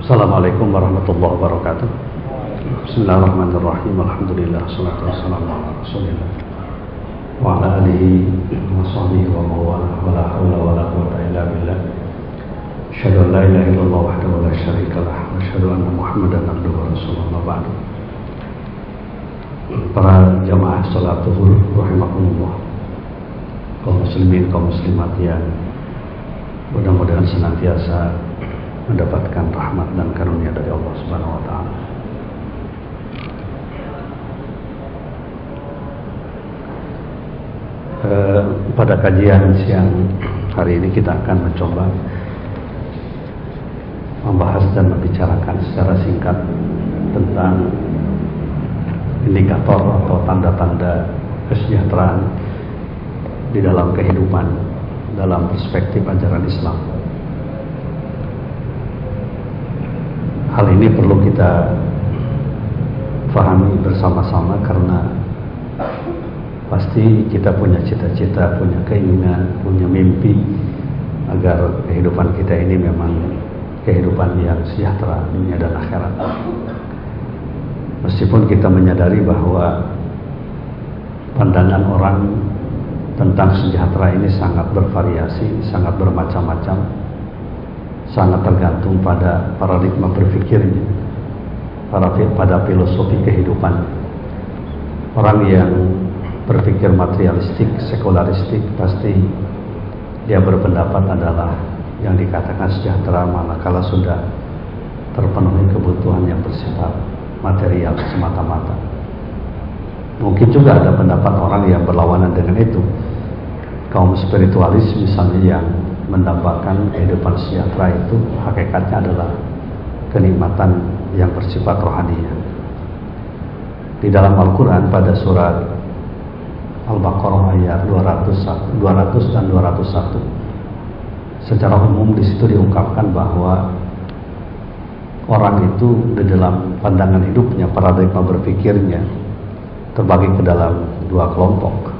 Assalamualaikum warahmatullahi wabarakatuh. Bismillahirrahmanirrahim. Alhamdulillah. Salatu wassalamu ala rasulillah. Wa ala alihi wa sahbihi wa mawala. Wa la hawla wa la quwata illa billah. Asyhadu an la ilaha illallah wahdahu la syarika lah. Wa asyhadu anna Muhammadan abduhu wa rasuluhu ma ba'du. Para jamaah salat zuhur muslimin, kaum muslimat yang mudah-mudahan senantiasa mendapatkan rahmat dan karunia dari Allah Subhanahu wa taala. Eh, pada kajian siang hari ini kita akan mencoba membahas dan membicarakan secara singkat tentang indikator atau tanda-tanda kesejahteraan di dalam kehidupan dalam perspektif ajaran Islam. Hal ini perlu kita fahami bersama-sama karena pasti kita punya cita-cita, punya keinginan, punya mimpi agar kehidupan kita ini memang kehidupan yang sejahtera dunia dan akhirat. Meskipun kita menyadari bahwa pandangan orang tentang sejahtera ini sangat bervariasi, sangat bermacam-macam, sangat tergantung pada paradigma berpikirnya, pada filosofi kehidupan. Orang yang berpikir materialistik, sekularistik, pasti dia berpendapat adalah yang dikatakan sejahtera manakala sudah terpenuhi kebutuhan yang bersifat material semata-mata. Mungkin juga ada pendapat orang yang berlawanan dengan itu. Kaum spiritualis misalnya yang mendambakan kehidupan sejahtera itu hakikatnya adalah kenikmatan yang bersifat rohani. Di dalam Al-Quran pada surat Al-Baqarah ayat 200, 200 dan 201 secara umum di situ diungkapkan bahwa orang itu di dalam pandangan hidupnya, paradigma berpikirnya terbagi ke dalam dua kelompok.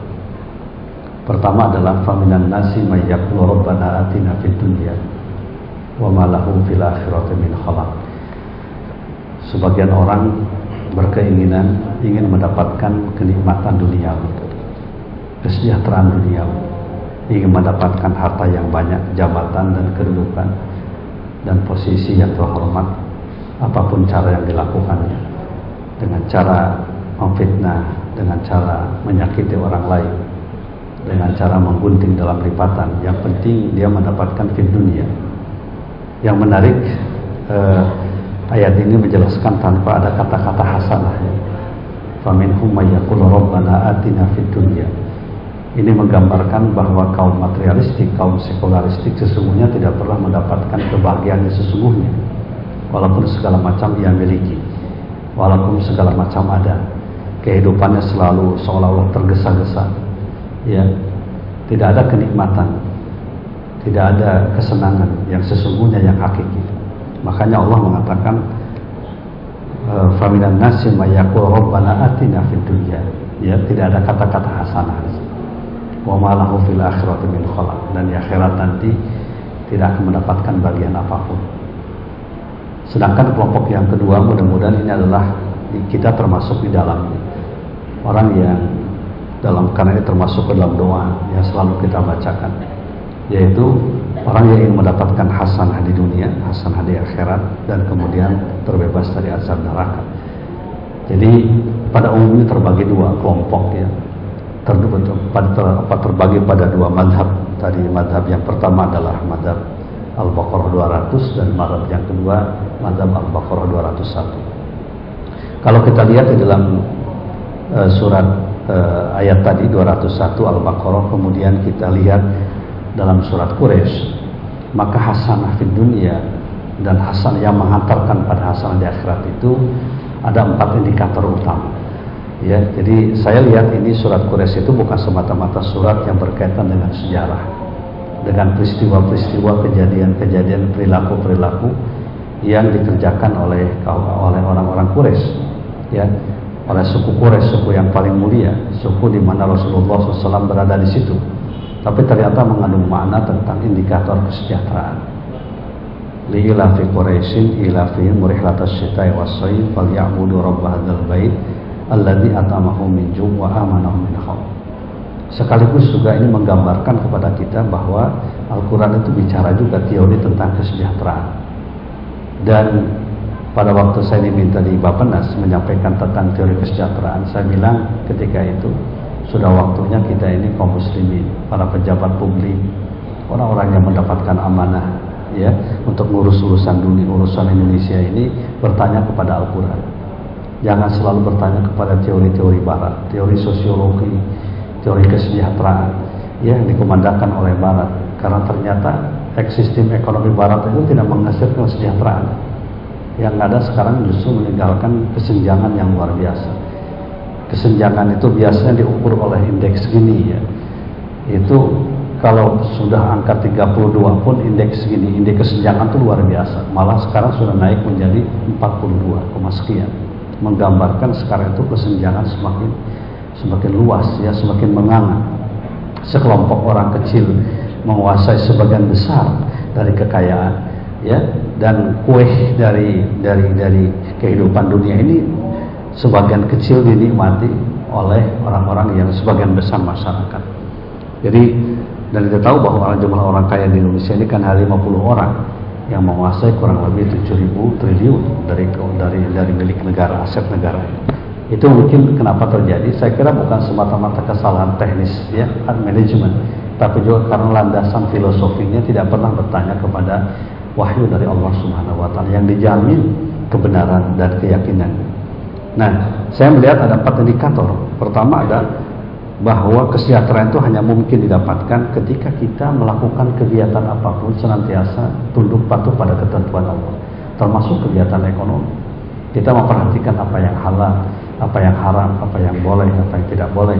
Pertama adalah faminan nasi mayyaqulu rabbana atina fid dunya wa ma lahu fil akhirati min khalaq. Sebagian orang berkeinginan ingin mendapatkan kenikmatan dunia, kesejahteraan dunia, ingin mendapatkan harta yang banyak, jabatan dan kedudukan dan posisi yang terhormat apa pun cara yang dilakukannya. Dengan cara memfitnah dengan cara menyakiti orang lain dengan cara menggunting dalam lipatan yang penting dia mendapatkan fit dunia. Yang menarik eh, ayat ini menjelaskan tanpa ada kata-kata hasanah. Faminhum mayyaqulu rabbana atina fid dunya. Ini menggambarkan bahwa kaum materialistik, kaum sekularistik sesungguhnya tidak pernah mendapatkan kebahagiaan yang sesungguhnya. Walaupun segala macam ia miliki. Walaupun segala macam ada. Kehidupannya selalu seolah-olah tergesa-gesa ya. Tidak ada kenikmatan. Tidak ada kesenangan yang sesungguhnya yang hakiki. Makanya Allah mengatakan faminan nasi mayaqul rabbana atina fid dunya. Ya tidak ada kata-kata hasanah wa malahu fil akhirati min khalaq. Dan di akhirat nanti tidak akan mendapatkan bagian apa pun. Sedangkan kelompok yang kedua mudah-mudahan ini adalah kita termasuk di dalam orang yang dalam karena ini termasuk ke dalam doa yang selalu kita bacakan yaitu orang yang ingin mendapatkan hasanah di dunia, hasanah di akhirat dan kemudian terbebas dari azab neraka. Jadi pada umumnya terbagi dua kelompok ya. Ter, ter, apa, terbagi pada dua madhab tadi madhab yang pertama adalah madhab Al-Baqarah 200 dan madhab yang kedua madhab Al-Baqarah 201 kalau kita lihat di dalam uh, surat uh, ayat tadi 201 Al-Baqarah kemudian kita lihat dalam surat Quraisy maka hasanah di dunia dan hasanah yang menghantarkan pada hasanah di akhirat itu ada empat indikator utama. Ya, jadi saya lihat ini surat Quraisy itu bukan semata-mata surat yang berkaitan dengan sejarah, dengan peristiwa-peristiwa, kejadian-kejadian, perilaku-perilaku yang dikerjakan oleh oleh orang-orang Quraisy, ya, oleh suku Quraisy, suku yang paling mulia, suku di mana Rasulullah SAW berada di situ. Tapi ternyata mengandung makna tentang indikator kesejahteraan. liilafi Quraisyin ilafi murihlatas syita'i was-sayf falyabudu rabb hadzal bait alladzi at'amahum min ju' wa amanahum min. Sekaligus juga ini menggambarkan kepada kita bahwa Al-Quran itu bicara juga teori tentang kesejahteraan. Dan pada waktu saya diminta di Bapenas menyampaikan tentang teori kesejahteraan, saya bilang ketika itu sudah waktunya kita ini kaum muslimin, para pejabat publik, orang-orang yang mendapatkan amanah ya untuk ngurus urusan dunia urusan Indonesia ini bertanya kepada Al-Quran. Jangan selalu bertanya kepada teori-teori barat teori sosiologi teori kesejahteraan ya yang dikumandangkan oleh barat. Karena ternyata ekosistem ekonomi barat itu tidak menghasilkan kesejahteraan yang ada sekarang justru meninggalkan kesenjangan yang luar biasa kesenjangan itu biasanya diukur oleh indeks gini ya itu kalau sudah angka 32 pun indeks segini, indeks kesenjangan itu luar biasa. Malah sekarang sudah naik menjadi 42, sekian. Menggambarkan sekarang itu kesenjangan semakin semakin luas ya, semakin menganga. Sekelompok orang kecil menguasai sebagian besar dari kekayaan ya dan kue dari dari dari kehidupan dunia ini sebagian kecil dinikmati oleh orang-orang yang sebagian besar masyarakat. Jadi dan kita tahu bahwa jumlah orang kaya di Indonesia ini kan hanya 50 orang yang menguasai kurang lebih 7.000 triliun dari dari dari milik negara, aset negara. Itu mungkin kenapa terjadi? Saya kira bukan semata-mata kesalahan teknis ya, kan manajemen, tapi juga karena landasan filosofinya tidak pernah bertanya kepada wahyu dari Allah Subhanahu wa taala yang dijamin kebenaran dan keyakinan. Nah, saya melihat ada empat indikator. Pertama ada bahwa kesejahteraan itu hanya mungkin didapatkan ketika kita melakukan kegiatan apa pun senantiasa tunduk patuh pada ketentuan Allah termasuk kegiatan ekonomi kita memperhatikan apa yang halal apa yang haram, apa yang boleh, apa yang tidak boleh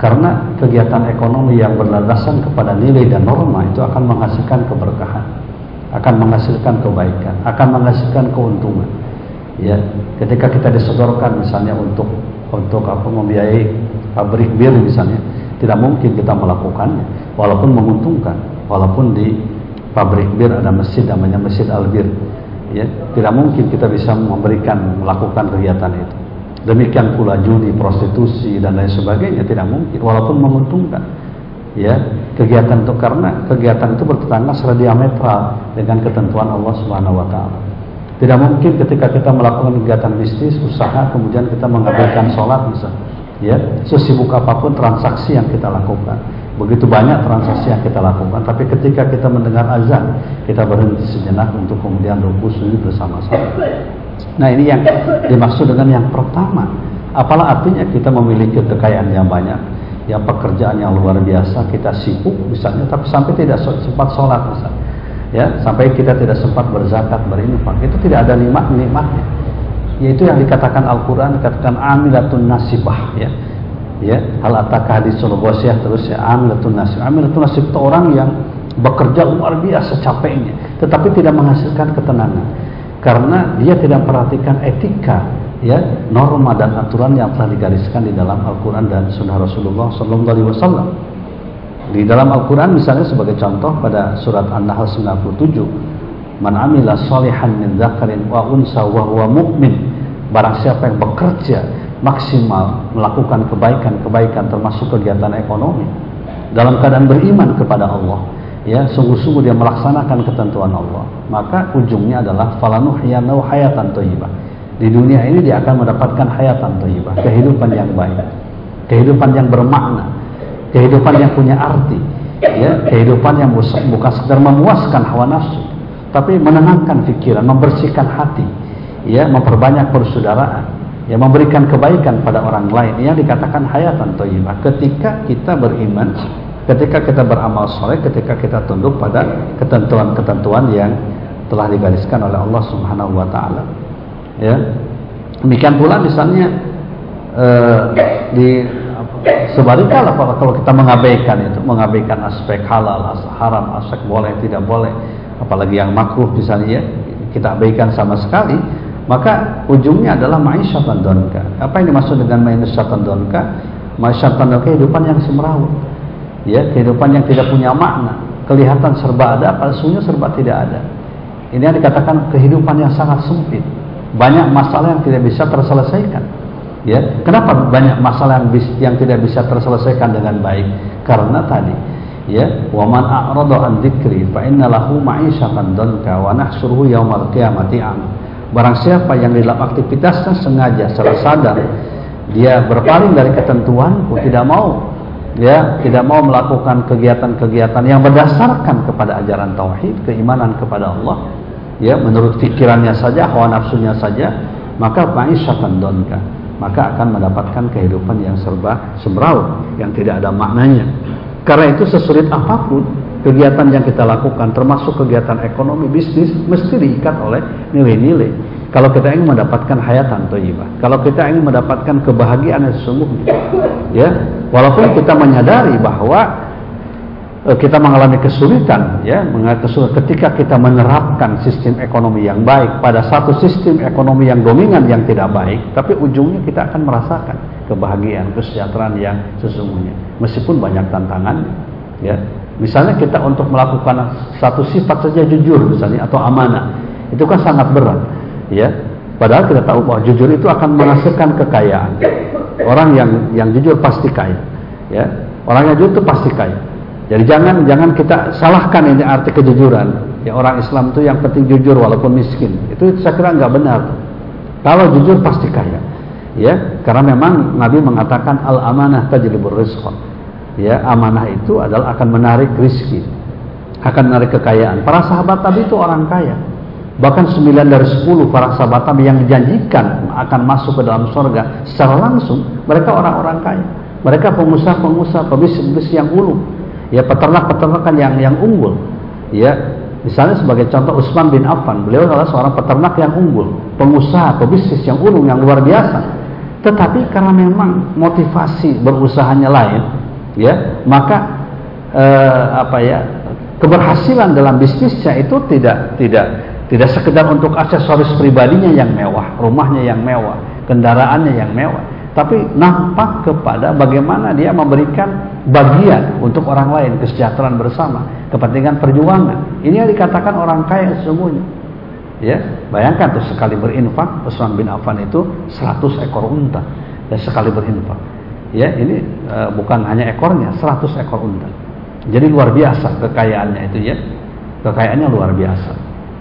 karena kegiatan ekonomi yang berlandasan kepada nilai dan norma itu akan menghasilkan keberkahan akan menghasilkan kebaikan akan menghasilkan keuntungan. Ya ketika kita disodorkan misalnya untuk untuk apa membiayai pabrik bir misalnya tidak mungkin kita melakukannya walaupun menguntungkan walaupun di pabrik bir ada masjid namanya masjid albir. Ya tidak mungkin kita bisa memberikan melakukan kegiatan itu. Demikian pula judi prostitusi dan lain sebagainya tidak mungkin walaupun menguntungkan ya kegiatan itu karena kegiatan itu bertetangga secara diametral dengan ketentuan Allah Subhanahu wa taala. Tidak mungkin ketika kita melakukan kegiatan bisnis usaha kemudian kita mengabaikan sholat misalnya. Ya sesibuk apa pun transaksi yang kita lakukan. Begitu banyak transaksi yang kita lakukan tapi ketika kita mendengar azan kita berhenti sejenak untuk kemudian ruku sujud bersama-sama. Nah ini yang dimaksud dengan yang pertama. Apalah artinya kita memiliki kekayaan yang banyak yang pekerjaan yang luar biasa kita sibuk misalnya tapi sampai tidak sempat sholat misalnya. Ya sampai kita tidak sempat berzakat berinfak itu tidak ada nikmat nikmatnya. Yaitu yang dikatakan Al-Qur'an dikatakan amilatun nasibah ya. Ya, hal atakah hadis Sulawesi terus ya amilatun nasib. Amilatun nasib itu orang yang bekerja luar biasa capeknya tetapi tidak menghasilkan ketenangan. Karena dia tidak memperhatikan etika ya norma dan aturan yang telah digariskan di dalam Al-Qur'an dan Sunnah Rasulullah sallallahu alaihi wasallam. Di dalam Al-Qur'an misalnya sebagai contoh pada surat An-Nahl 97 Man amila salihan min dzakarin wa unsa wa huwa mu'min Barang siapa yang bekerja maksimal melakukan kebaikan-kebaikan termasuk kegiatan ekonomi dalam keadaan beriman kepada Allah ya sungguh-sungguh dia melaksanakan ketentuan Allah maka ujungnya adalah falanuhyanahu hayatan thayyibah di dunia ini dia akan mendapatkan hayatan thayyibah kehidupan yang baik kehidupan yang bermakna kehidupan yang punya arti ya kehidupan yang bukan sekedar memuaskan hawa nafsu tapi menenangkan pikiran membersihkan hati ya memperbanyak persaudaraan ya memberikan kebaikan pada orang lain. Yang dikatakan hayatan thayyibah. Ketika kita beriman ketika kita beramal soleh ketika kita tunduk pada ketentuan-ketentuan yang telah digariskan oleh Allah Subhanahu wa taala ya demikian pula misalnya eh, di sebaliknya kalau kita mengabaikan itu mengabaikan aspek halal aspek haram aspek boleh tidak boleh apalagi yang makruh misalnya ya kita abaikan sama sekali maka ujungnya adalah ma'isyatan donka. Apa yang dimaksud dengan ma'isyatan donka? Ma'isyatan donka kehidupan yang semrawut. Ya, kehidupan yang tidak punya makna. Kelihatan serba ada, palsunya serba tidak ada. Ini yang dikatakan kehidupan yang sangat sempit. Banyak masalah yang tidak bisa terselesaikan. Ya, kenapa banyak masalah yang, yang tidak bisa terselesaikan dengan baik? Karena tadi, ya, wa man a'rada an dzikri fa inna lahu ma'isyatan wa nahsuruhu yaumal qiyamati Barang siapa yang dalam aktivitasnya sengaja secara sadar dia berpaling dari ketentuan, tidak mau ya tidak mau melakukan kegiatan-kegiatan yang berdasarkan kepada ajaran tauhid, keimanan kepada Allah, ya menurut pikirannya saja, hawa nafsunya saja, maka ma'isyatan donka, maka akan mendapatkan kehidupan yang serba sembraut, yang tidak ada maknanya. Karena itu sesulit apa pun kegiatan yang kita lakukan, termasuk kegiatan ekonomi, bisnis, mesti diikat oleh nilai-nilai. Kalau kita ingin mendapatkan hayatan thayyibah, kalau kita ingin mendapatkan kebahagiaan yang sesungguhnya, ya, walaupun kita menyadari bahwa kita mengalami kesulitan, ya, ketika kita menerapkan sistem ekonomi yang baik pada satu sistem ekonomi yang dominan yang tidak baik, tapi ujungnya kita akan merasakan kebahagiaan, kesejahteraan yang sesungguhnya, meskipun banyak tantangan, ya. Misalnya kita untuk melakukan satu sifat saja jujur misalnya atau amanah, itu kan sangat berat ya. Padahal kita tahu bahwa jujur itu akan menghasilkan kekayaan. Orang yang yang jujur pasti kaya ya. Orang yang jujur itu pasti kaya jadi jangan jangan kita salahkan ini arti kejujuran. Ya orang Islam itu yang penting jujur walaupun miskin. Itu saya kira nggak benar. Kalau jujur pasti kaya. Ya karena memang Nabi mengatakan al amanah tajlibur rizq ya amanah itu adalah akan menarik rizki akan menarik kekayaan. Para sahabat tadi itu orang kaya. Bahkan 9 dari 10 para sahabat Nabi yang dijanjikan akan masuk ke dalam surga secara langsung, mereka orang-orang kaya. Mereka pengusaha-pengusaha, pebisnis-pebisnis yang ulu. Ya, peternak-peternakan yang yang unggul. Ya, misalnya sebagai contoh Utsman bin Affan, beliau adalah seorang peternak yang unggul, pengusaha, pebisnis yang ulu yang luar biasa. Tetapi karena memang motivasi berusahanya lain, ya, maka eh, apa ya? keberhasilan dalam bisnisnya itu tidak tidak tidak sekedar untuk aksesoris pribadinya yang mewah, rumahnya yang mewah, kendaraannya yang mewah, tapi nampak kepada bagaimana dia memberikan bagian untuk orang lain, kesejahteraan bersama, kepentingan perjuangan. Ini yang dikatakan orang kaya sesungguhnya. Ya, bayangkan tuh sekali berinfak, Utsman bin Affan itu 100 ekor unta dan sekali berinfak. Ya, ini e, bukan hanya ekornya, 100 ekor unta. Jadi luar biasa kekayaannya itu ya. Kekayaannya luar biasa.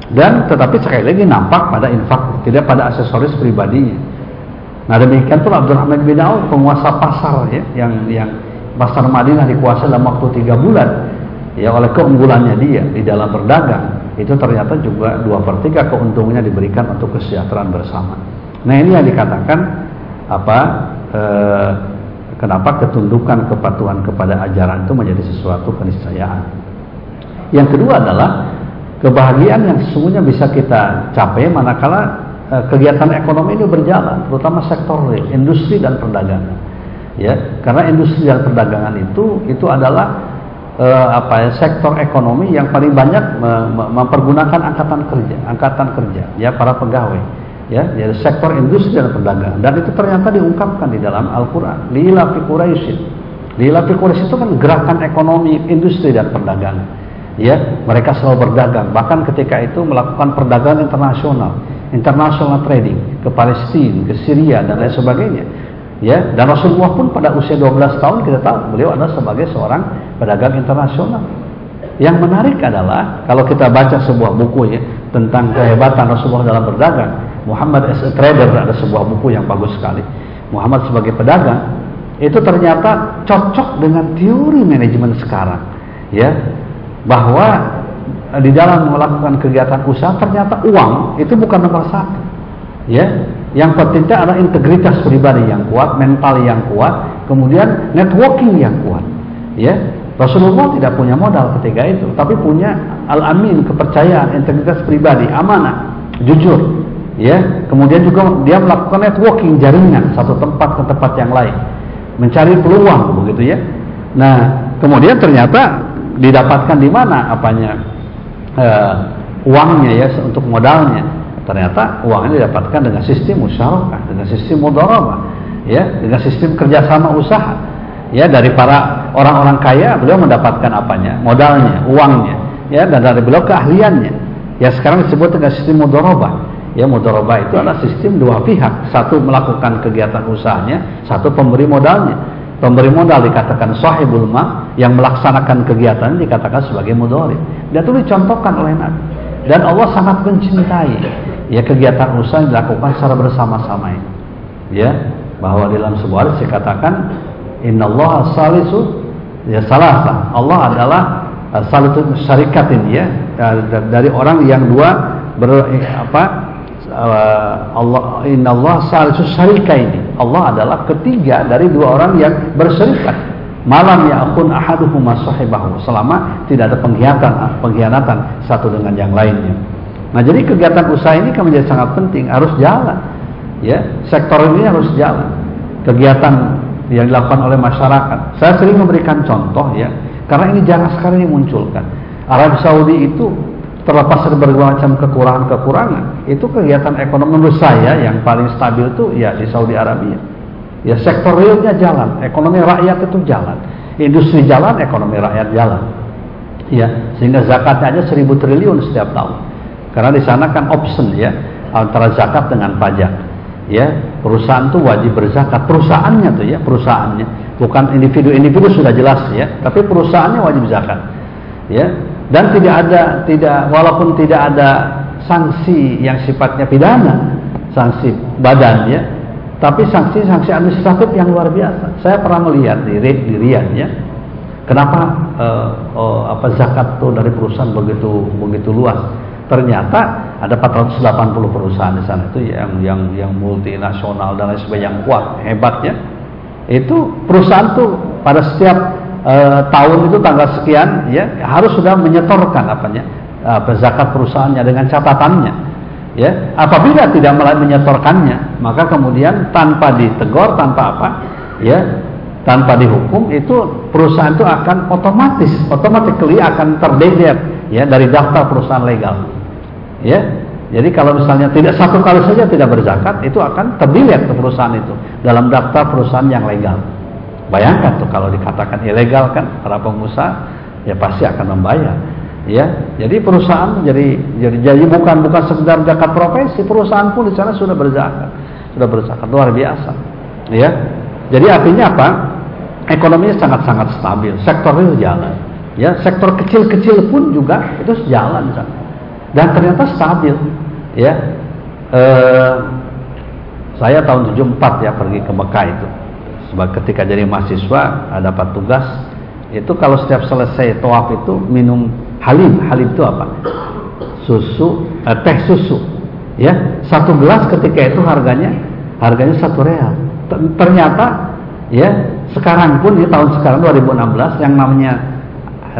Dan tetapi sekali lagi nampak pada infak, tidak pada aksesoris pribadinya. Nah demikian pula Abdurrahman bin Auf penguasa pasar ya, yang yang pasar Madinah dikuasai dalam waktu tiga bulan ya oleh keunggulannya dia di dalam berdagang itu ternyata juga dua per tiga keuntungannya diberikan untuk kesejahteraan bersama. Nah ini yang dikatakan apa eh, kenapa ketundukan kepatuhan kepada ajaran itu menjadi sesuatu keniscayaan. Yang kedua adalah kebahagiaan yang sesungguhnya bisa kita capai manakala kegiatan ekonomi ini berjalan, terutama sektor real, industri dan perdagangan. Ya, karena industri dan perdagangan itu itu adalah e, apa ya, sektor ekonomi yang paling banyak me, me, mempergunakan angkatan kerja, angkatan kerja, ya para pegawai. Ya, jadi sektor industri dan perdagangan dan itu ternyata diungkapkan di dalam Al-Qur'an. Lila fi Quraisy. Lila fi Quraisy itu kan gerakan ekonomi industri dan perdagangan ya mereka selalu berdagang bahkan ketika itu melakukan perdagangan internasional international trading ke Palestina ke Syria dan lain sebagainya. Ya dan Rasulullah pun pada usia 12 tahun kita tahu beliau adalah sebagai seorang pedagang internasional. Yang menarik adalah kalau kita baca sebuah buku ya tentang kehebatan Rasulullah dalam berdagang Muhammad as a trader ada sebuah buku yang bagus sekali. Muhammad sebagai pedagang itu ternyata cocok dengan teori manajemen sekarang. Ya bahwa di dalam melakukan kegiatan usaha ternyata uang itu bukan nomor satu. Ya. Yang penting adalah integritas pribadi yang kuat mental yang kuat kemudian networking yang kuat. Ya. Rasulullah tidak punya modal ketika itu tapi punya al-amin kepercayaan integritas pribadi amanah jujur. Ya. Kemudian juga dia melakukan networking jaringan satu tempat ke tempat yang lain. Mencari peluang begitu ya. Nah kemudian ternyata didapatkan di mana apanya e, uangnya ya untuk modalnya ternyata uangnya didapatkan dengan sistem musyarakah dengan sistem mudharabah ya dengan sistem kerjasama usaha ya dari para orang-orang kaya beliau mendapatkan apanya modalnya uangnya ya dan dari beliau keahliannya Ya sekarang disebut dengan sistem mudoroba. Ya mudoroba itu adalah sistem dua pihak. Satu melakukan kegiatan usahanya, satu pemberi modalnya. Pemberi modal dikatakan sahibul ma, yang melaksanakan kegiatan dikatakan sebagai mudori. Dan itu dicontohkan oleh Nabi. Dan Allah sangat mencintai ya kegiatan usaha yang dilakukan secara bersama-sama ini. Ya, bahwa dalam sebuah hadis dikatakan innallaha salisu ya salasa. Allah adalah uh, salisu syarikat ini ya dari orang yang dua ber apa uh, Allah salisu syarika ini. Allah adalah ketiga dari dua orang yang berserikat malam yakun ahaduhuma sahibahu selama tidak ada pengkhianatan pengkhianatan satu dengan yang lainnya. Nah, jadi kegiatan usaha ini kan menjadi sangat penting, harus jalan. Ya, sektor ini harus jalan. Kegiatan yang dilakukan oleh masyarakat. Saya sering memberikan contoh ya, karena ini jarang sekali dimunculkan. Arab Saudi itu terlepas dari berbagai macam kekurangan-kekurangan, itu kegiatan ekonomi menurut saya yang paling stabil itu ya di Saudi Arabia. Ya sektor realnya jalan, ekonomi rakyat itu jalan, industri jalan, ekonomi rakyat jalan. Ya, sehingga zakatnya aja seribu triliun setiap tahun. Karena di sana kan option ya antara zakat dengan pajak. Ya, perusahaan tuh wajib berzakat, perusahaannya tuh ya, perusahaannya. Bukan individu-individu sudah jelas ya, tapi perusahaannya wajib zakat. Ya, dan tidak ada tidak walaupun tidak ada sanksi yang sifatnya pidana, sanksi badan ya, tapi sanksi-sanksi administratif yang luar biasa. Saya pernah melihat di, di ya. Kenapa uh, uh, apa zakat tuh dari perusahaan begitu begitu luas? Ternyata ada 480 perusahaan di sana itu yang yang yang multinasional dan lain sebagainya yang kuat, hebatnya. Itu perusahaan tuh pada setiap uh, tahun itu tanggal sekian ya harus sudah menyetorkan apanya uh, zakat perusahaannya dengan catatannya ya apabila tidak menyetorkannya maka kemudian tanpa ditegur tanpa apa ya tanpa dihukum itu perusahaan itu akan otomatis otomatically akan terdedet ya dari daftar perusahaan legal. Ya jadi kalau misalnya tidak satu kali saja tidak berzakat itu akan terdelet ke perusahaan itu dalam daftar perusahaan yang legal. Bayangkan tuh kalau dikatakan ilegal kan para pengusaha ya pasti akan membayar ya jadi perusahaan jadi jadi jadi bukan bukan sekedar zakat profesi perusahaan pun di sana sudah berzakat sudah berzakat luar biasa. Ya jadi artinya apa? Ekonominya sangat sangat stabil sektor real jalan. Ya sektor kecil-kecil pun juga itu jalan dan ternyata stabil. Ya eh, saya tahun 74 ya pergi ke Mekah itu. Sebab ketika jadi mahasiswa dapat tugas. Itu kalau setiap selesai tawaf itu minum Halim, halim itu apa? Susu, eh, teh susu. Ya, satu gelas ketika itu harganya harganya satu real. Ternyata ya sekarang pun di tahun sekarang 2016 yang namanya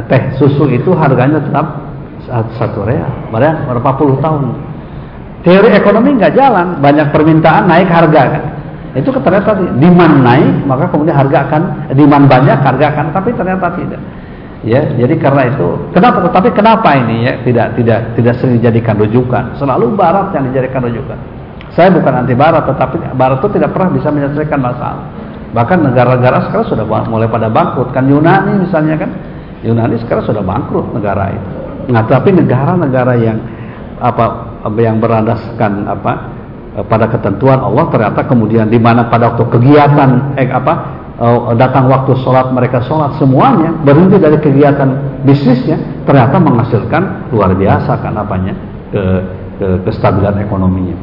teh susu itu harganya tetap satu real. Berapa berapa puluh tahun. Teori ekonomi nggak jalan, banyak permintaan naik harga kan. Itu ternyata demand naik, maka kemudian harga akan demand banyak, harga akan tapi ternyata tidak ya jadi karena itu kenapa tetapi kenapa ini ya tidak tidak tidak sering dijadikan rujukan? Selalu barat yang dijadikan rujukan. Saya bukan anti barat tetapi barat itu tidak pernah bisa menyelesaikan masalah. Bahkan negara-negara sekarang sudah mulai pada bangkrut. Kan Yunani misalnya kan Yunani sekarang sudah bangkrut negara itu. Nah tapi negara-negara yang apa yang berandaskan apa pada ketentuan Allah ternyata kemudian di mana pada waktu kegiatan eh, apa datang waktu sholat mereka sholat semuanya berhenti dari kegiatan bisnisnya ternyata menghasilkan luar biasa kan apanya ke, ke kestabilan ekonominya.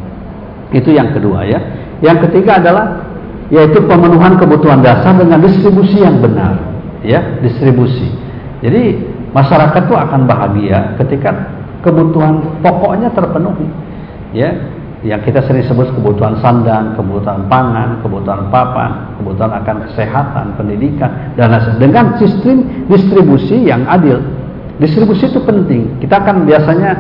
Itu yang kedua ya. Yang ketiga adalah yaitu pemenuhan kebutuhan dasar dengan distribusi yang benar ya distribusi. Jadi masyarakat itu akan bahagia ketika kebutuhan pokoknya terpenuhi ya yang kita sering sebut kebutuhan sandang, kebutuhan pangan, kebutuhan papan, kebutuhan akan kesehatan, pendidikan, dan dengan sistem distribusi yang adil. Distribusi itu penting. Kita kan biasanya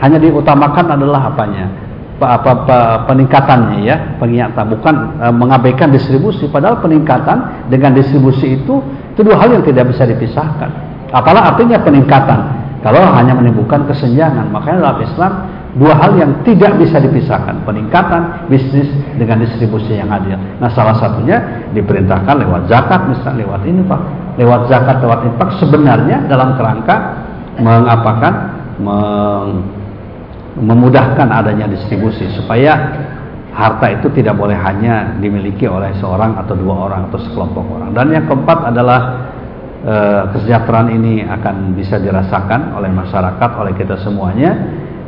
hanya diutamakan adalah apanya, apa, apa peningkatannya ya, pengingatkan, bukan e, mengabaikan distribusi. Padahal peningkatan dengan distribusi itu itu dua hal yang tidak bisa dipisahkan. Apalah artinya peningkatan? Kalau hanya menimbulkan kesenjangan, makanya dalam Islam dua hal yang tidak bisa dipisahkan. Peningkatan bisnis dengan distribusi yang adil nah salah satunya diperintahkan lewat zakat misalnya lewat infak lewat zakat lewat infak sebenarnya dalam kerangka mengapakan meng, memudahkan adanya distribusi supaya harta itu tidak boleh hanya dimiliki oleh seorang atau dua orang atau sekelompok orang. Dan yang keempat adalah e, kesejahteraan ini akan bisa dirasakan oleh masyarakat, oleh kita semuanya,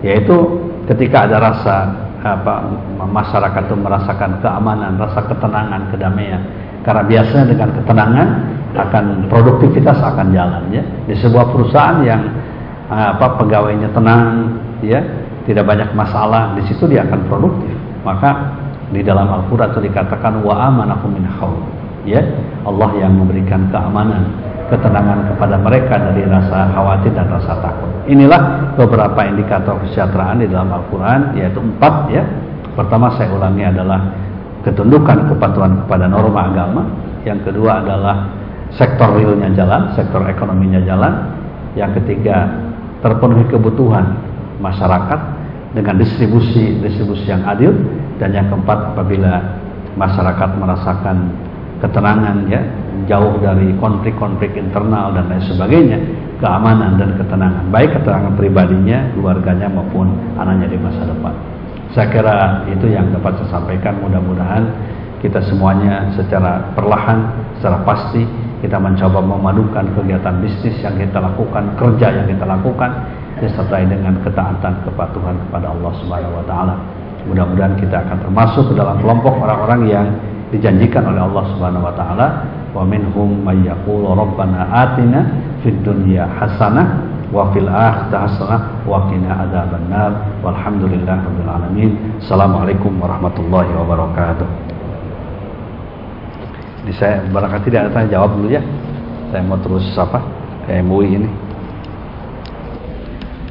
yaitu ketika ada rasa apa masyarakat itu merasakan keamanan, rasa ketenangan, kedamaian. Karena biasanya dengan ketenangan akan produktivitas akan jalan ya. Di sebuah perusahaan yang apa pegawainya tenang ya, tidak banyak masalah, di situ dia akan produktif. Maka di dalam Al-Qur'an itu dikatakan wa amanakum min Ya, Allah yang memberikan keamanan, ketenangan kepada mereka dari rasa khawatir dan rasa takut. Inilah beberapa indikator kesejahteraan di dalam Al-Qur'an yaitu empat ya. Pertama saya ulangi adalah ketundukan kepatuhan kepada norma agama. Yang kedua adalah sektor realnya jalan, sektor ekonominya jalan. Yang ketiga terpenuhi kebutuhan masyarakat dengan distribusi distribusi yang adil dan yang keempat apabila masyarakat merasakan ketenangan ya. Jauh dari konflik-konflik internal dan lain sebagainya. Keamanan dan ketenangan. Baik ketenangan pribadinya keluarganya maupun anaknya di masa depan. Saya kira itu yang dapat saya sampaikan. Mudah-mudahan kita semuanya secara perlahan secara pasti kita mencoba memadukan kegiatan bisnis yang kita lakukan kerja yang kita lakukan disertai dengan ketaatan kepatuhan kepada Allah Subhanahu wa taala. Mudah-mudahan kita akan termasuk ke dalam kelompok orang-orang yang dijanjikan oleh Allah Subhanahu wa taala wa minhum may yaqulu rabbana atina fid dunya hasanah wa fil akhirati hasanah wa qina adzabannar walhamdulillahirabbil alamin. Assalamualaikum warahmatullahi wabarakatuh. Jadi saya barangkali tidak ada tanya jawab dulu ya. Saya mau terus apa? MUI ini.